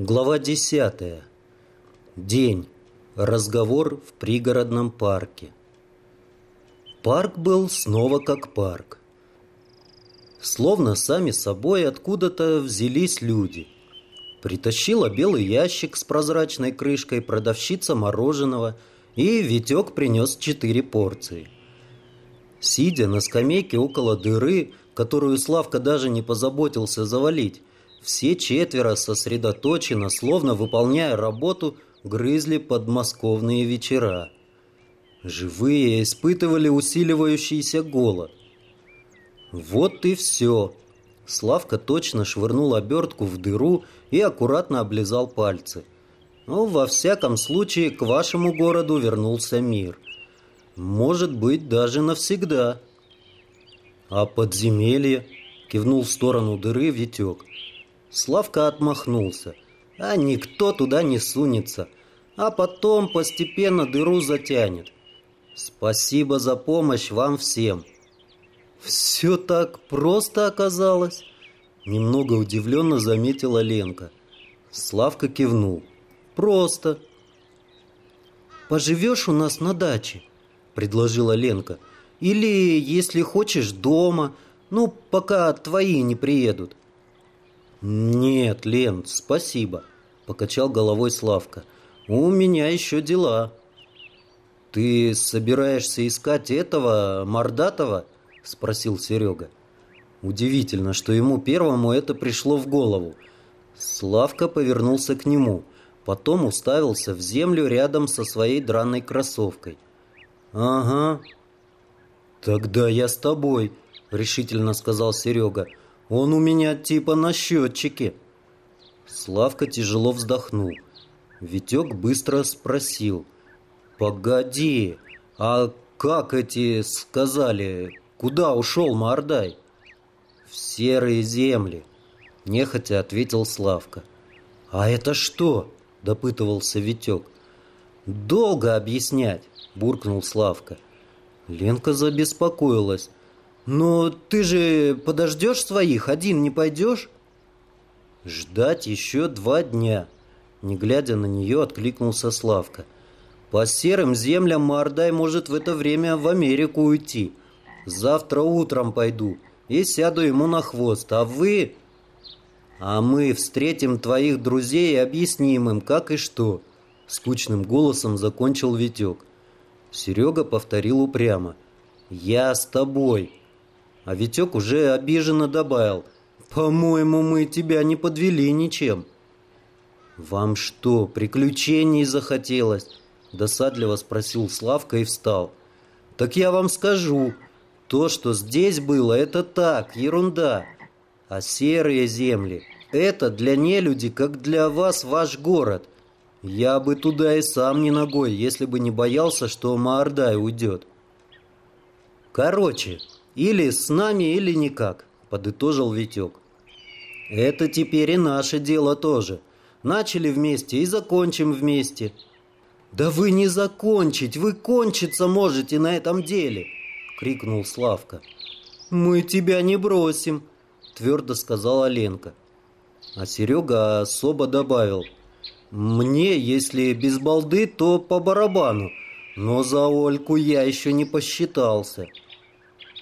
Глава 10. День. Разговор в пригородном парке. Парк был снова как парк. Словно сами собой откуда-то взялись люди. Притащила белый ящик с прозрачной крышкой продавщица мороженого, и Витек принес четыре порции. Сидя на скамейке около дыры, которую Славка даже не позаботился завалить, все четверо сосредоточенно, словно выполняя работу, грызли подмосковные вечера. Живые испытывали усиливающийся голод. Вот и все. Славка точно швырнул обертку в дыру и аккуратно облизал пальцы. Но во всяком случае к вашему городу вернулся мир. Может быть, даже навсегда. А подземелье? Кивнул в сторону дыры Витек. Славка отмахнулся. А никто туда не сунется. А потом постепенно дыру затянет. Спасибо за помощь вам всем. Все так просто оказалось. Немного удивленно заметила Ленка. Славка кивнул. Просто. «Поживешь у нас на даче?» предложила Ленка. «Или, если хочешь, дома. Ну, пока твои не приедут». «Нет, Лен, спасибо», — покачал головой Славка. «У меня еще дела». «Ты собираешься искать этого, Мордатова?» — спросил Серега. Удивительно, что ему первому это пришло в голову. Славка повернулся к нему, потом уставился в землю рядом со своей драной кроссовкой. «Ага». «Тогда я с тобой», — решительно сказал Серега. Он у меня типа на счетчике. Славка тяжело вздохнул. Витек быстро спросил. «Погоди, а как эти сказали, куда ушел Мордай?» «В серые земли», — нехотя ответил Славка. «А это что?» — допытывался Витек. «Долго объяснять», — буркнул Славка. Ленка забеспокоилась. «Но ты же подождешь своих, один не пойдешь?» «Ждать еще два дня», — не глядя на нее, откликнулся Славка. «По серым землям Мордай может в это время в Америку уйти. Завтра утром пойду и сяду ему на хвост, а вы...» «А мы встретим твоих друзей и объясним им, как и что», — скучным голосом закончил Витек. Серега повторил упрямо. «Я с тобой». А Витек уже обиженно добавил. «По-моему, мы тебя не подвели ничем». «Вам что, приключений захотелось?» Досадливо спросил Славка и встал. «Так я вам скажу. То, что здесь было, это так, ерунда. А серые земли — это для нелюди, как для вас ваш город. Я бы туда и сам не ногой, если бы не боялся, что Маордай уйдет». «Короче, или с нами, или никак, подытожил Витек. Это теперь и наше дело тоже. Начали вместе и закончим вместе. Да вы не закончить, вы кончиться можете на этом деле, крикнул Славка. Мы тебя не бросим, твердо сказала Ленка. А Серега особо добавил. Мне, если без балды, то по барабану, но за Ольку я еще не посчитался.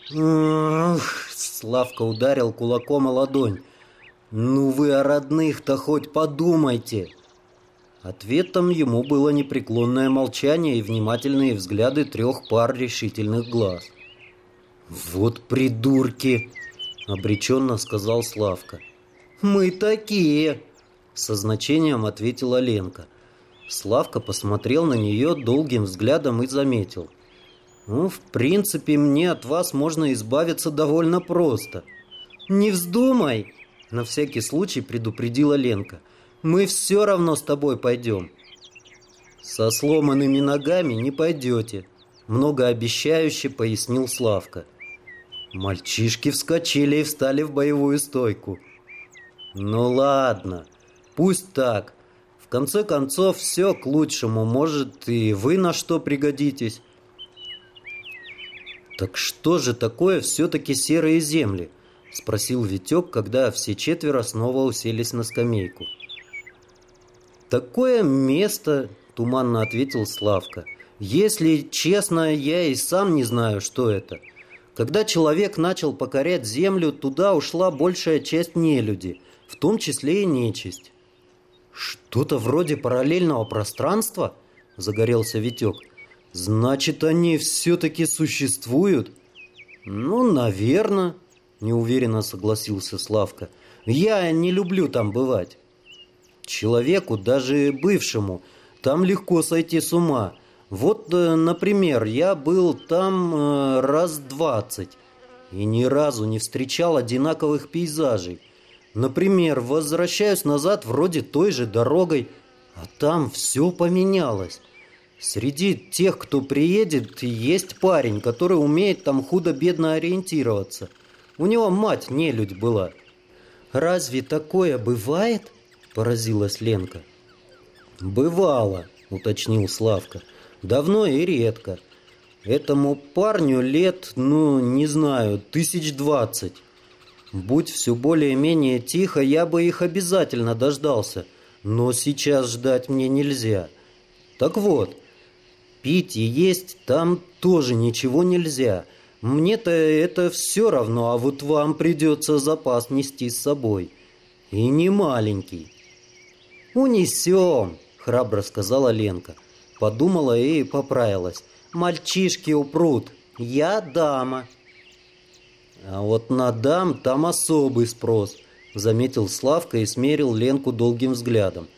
Славка ударил кулаком о ладонь. «Ну вы о родных-то хоть подумайте!» Ответом ему было непреклонное молчание и внимательные взгляды трех пар решительных глаз. «Вот придурки!» — обреченно сказал Славка. «Мы такие!» — со значением ответила Ленка. Славка посмотрел на нее долгим взглядом и заметил. Ну, в принципе, мне от вас можно избавиться довольно просто. Не вздумай, на всякий случай предупредила Ленка. Мы все равно с тобой пойдем. Со сломанными ногами не пойдете, многообещающе пояснил Славка. Мальчишки вскочили и встали в боевую стойку. Ну ладно, пусть так. В конце концов, все к лучшему. Может, и вы на что пригодитесь. «Так что же такое все-таки серые земли?» — спросил Витек, когда все четверо снова уселись на скамейку. «Такое место», — туманно ответил Славка. «Если честно, я и сам не знаю, что это. Когда человек начал покорять землю, туда ушла большая часть нелюди, в том числе и нечисть». «Что-то вроде параллельного пространства?» — загорелся Витек. «Значит, они все-таки существуют?» «Ну, наверное», — неуверенно согласился Славка. «Я не люблю там бывать». Человеку, даже бывшему, там легко сойти с ума. Вот, э, например, я был там э, раз двадцать и ни разу не встречал одинаковых пейзажей. Например, возвращаюсь назад вроде той же дорогой, а там все поменялось. Среди тех, кто приедет, есть парень, который умеет там худо-бедно ориентироваться. У него мать нелюдь была. Разве такое бывает? Поразилась Ленка. Бывало, уточнил Славка. Давно и редко. Этому парню лет, ну, не знаю, тысяч двадцать. Будь все более-менее тихо, я бы их обязательно дождался. Но сейчас ждать мне нельзя. Так вот, Пить и есть там тоже ничего нельзя. Мне-то это все равно, а вот вам придется запас нести с собой. И не маленький. «Унесем», — храбро сказала Ленка. Подумала и поправилась. «Мальчишки упрут. Я дама». «А вот на дам там особый спрос», — заметил Славка и смерил Ленку долгим взглядом.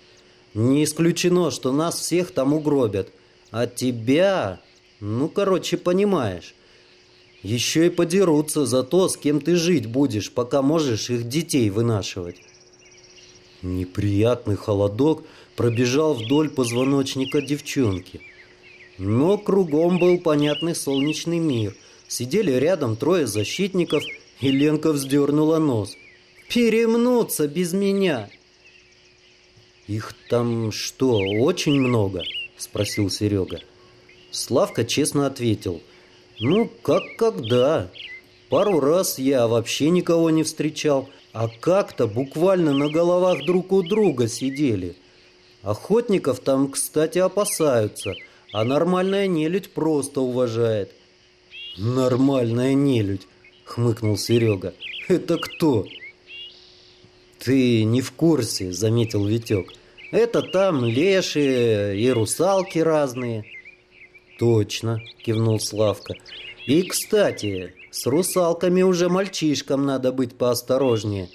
«Не исключено, что нас всех там угробят. А тебя, ну, короче, понимаешь. Еще и подерутся за то, с кем ты жить будешь, пока можешь их детей вынашивать. Неприятный холодок пробежал вдоль позвоночника девчонки. Но кругом был понятный солнечный мир. Сидели рядом трое защитников, и Ленка вздернула нос. «Перемнуться без меня!» «Их там что, очень много?» — спросил Серега. Славка честно ответил. «Ну, как когда? Пару раз я вообще никого не встречал, а как-то буквально на головах друг у друга сидели. Охотников там, кстати, опасаются, а нормальная нелюдь просто уважает». «Нормальная нелюдь», — хмыкнул Серега. «Это кто?» «Ты не в курсе», — заметил Витек. Это там леши и русалки разные. Точно, кивнул Славка. И, кстати, с русалками уже мальчишкам надо быть поосторожнее.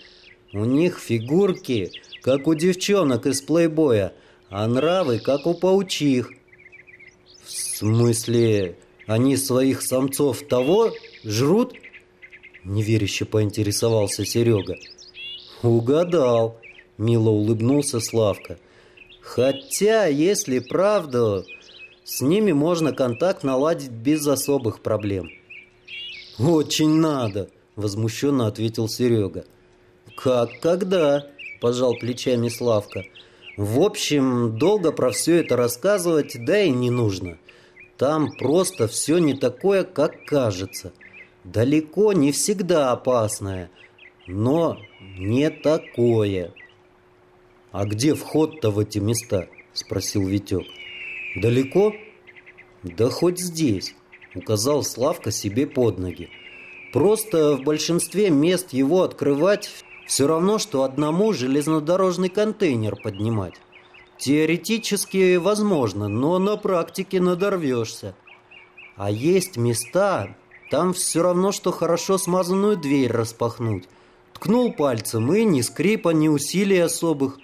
У них фигурки, как у девчонок из плейбоя, а нравы, как у паучих. В смысле, они своих самцов того жрут? Неверяще поинтересовался Серега. Угадал. Мило улыбнулся Славка. Хотя, если правда, с ними можно контакт наладить без особых проблем. Очень надо, возмущенно ответил Серега. Как, когда? Пожал плечами Славка. В общем, долго про все это рассказывать, да и не нужно. Там просто все не такое, как кажется. Далеко не всегда опасное, но не такое. «А где вход-то в эти места?» – спросил Витек. «Далеко?» «Да хоть здесь», – указал Славка себе под ноги. «Просто в большинстве мест его открывать все равно, что одному железнодорожный контейнер поднимать. Теоретически возможно, но на практике надорвешься. А есть места, там все равно, что хорошо смазанную дверь распахнуть. Ткнул пальцем, и ни скрипа, ни усилий особых.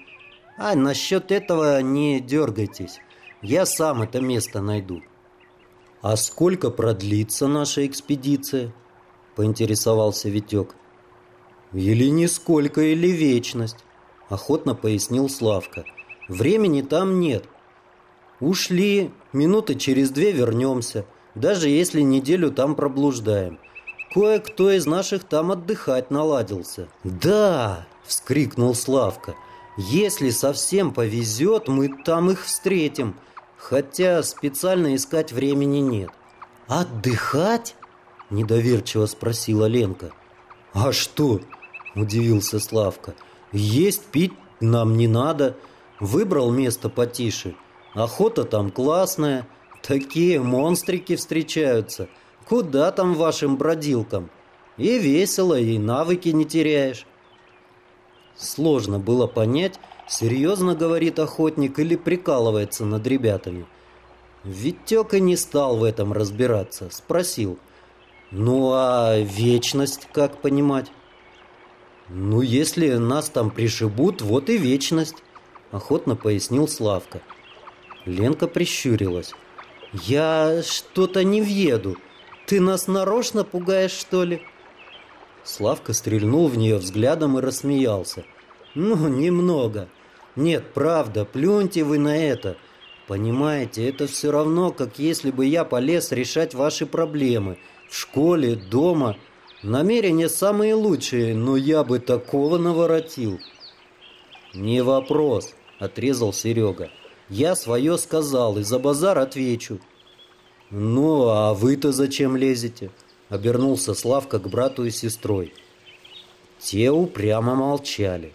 А насчет этого не дергайтесь. Я сам это место найду. А сколько продлится наша экспедиция? Поинтересовался Витек. Или нисколько, или вечность, охотно пояснил Славка. Времени там нет. Ушли, минуты через две вернемся, даже если неделю там проблуждаем. Кое-кто из наших там отдыхать наладился. «Да!» — вскрикнул Славка — если совсем повезет, мы там их встретим, хотя специально искать времени нет. «Отдыхать?» – недоверчиво спросила Ленка. «А что?» – удивился Славка. «Есть, пить нам не надо. Выбрал место потише. Охота там классная. Такие монстрики встречаются. Куда там вашим бродилкам? И весело, и навыки не теряешь. Сложно было понять, серьезно говорит охотник или прикалывается над ребятами. Витек не стал в этом разбираться. Спросил. Ну а вечность как понимать? Ну если нас там пришибут, вот и вечность. Охотно пояснил Славка. Ленка прищурилась. «Я что-то не въеду. Ты нас нарочно пугаешь, что ли?» Славка стрельнул в нее взглядом и рассмеялся. «Ну, немного. Нет, правда, плюньте вы на это. Понимаете, это все равно, как если бы я полез решать ваши проблемы. В школе, дома. Намерения самые лучшие, но я бы такого наворотил». «Не вопрос», — отрезал Серега. «Я свое сказал и за базар отвечу». «Ну, а вы-то зачем лезете?» — обернулся Славка к брату и сестрой. Те упрямо молчали.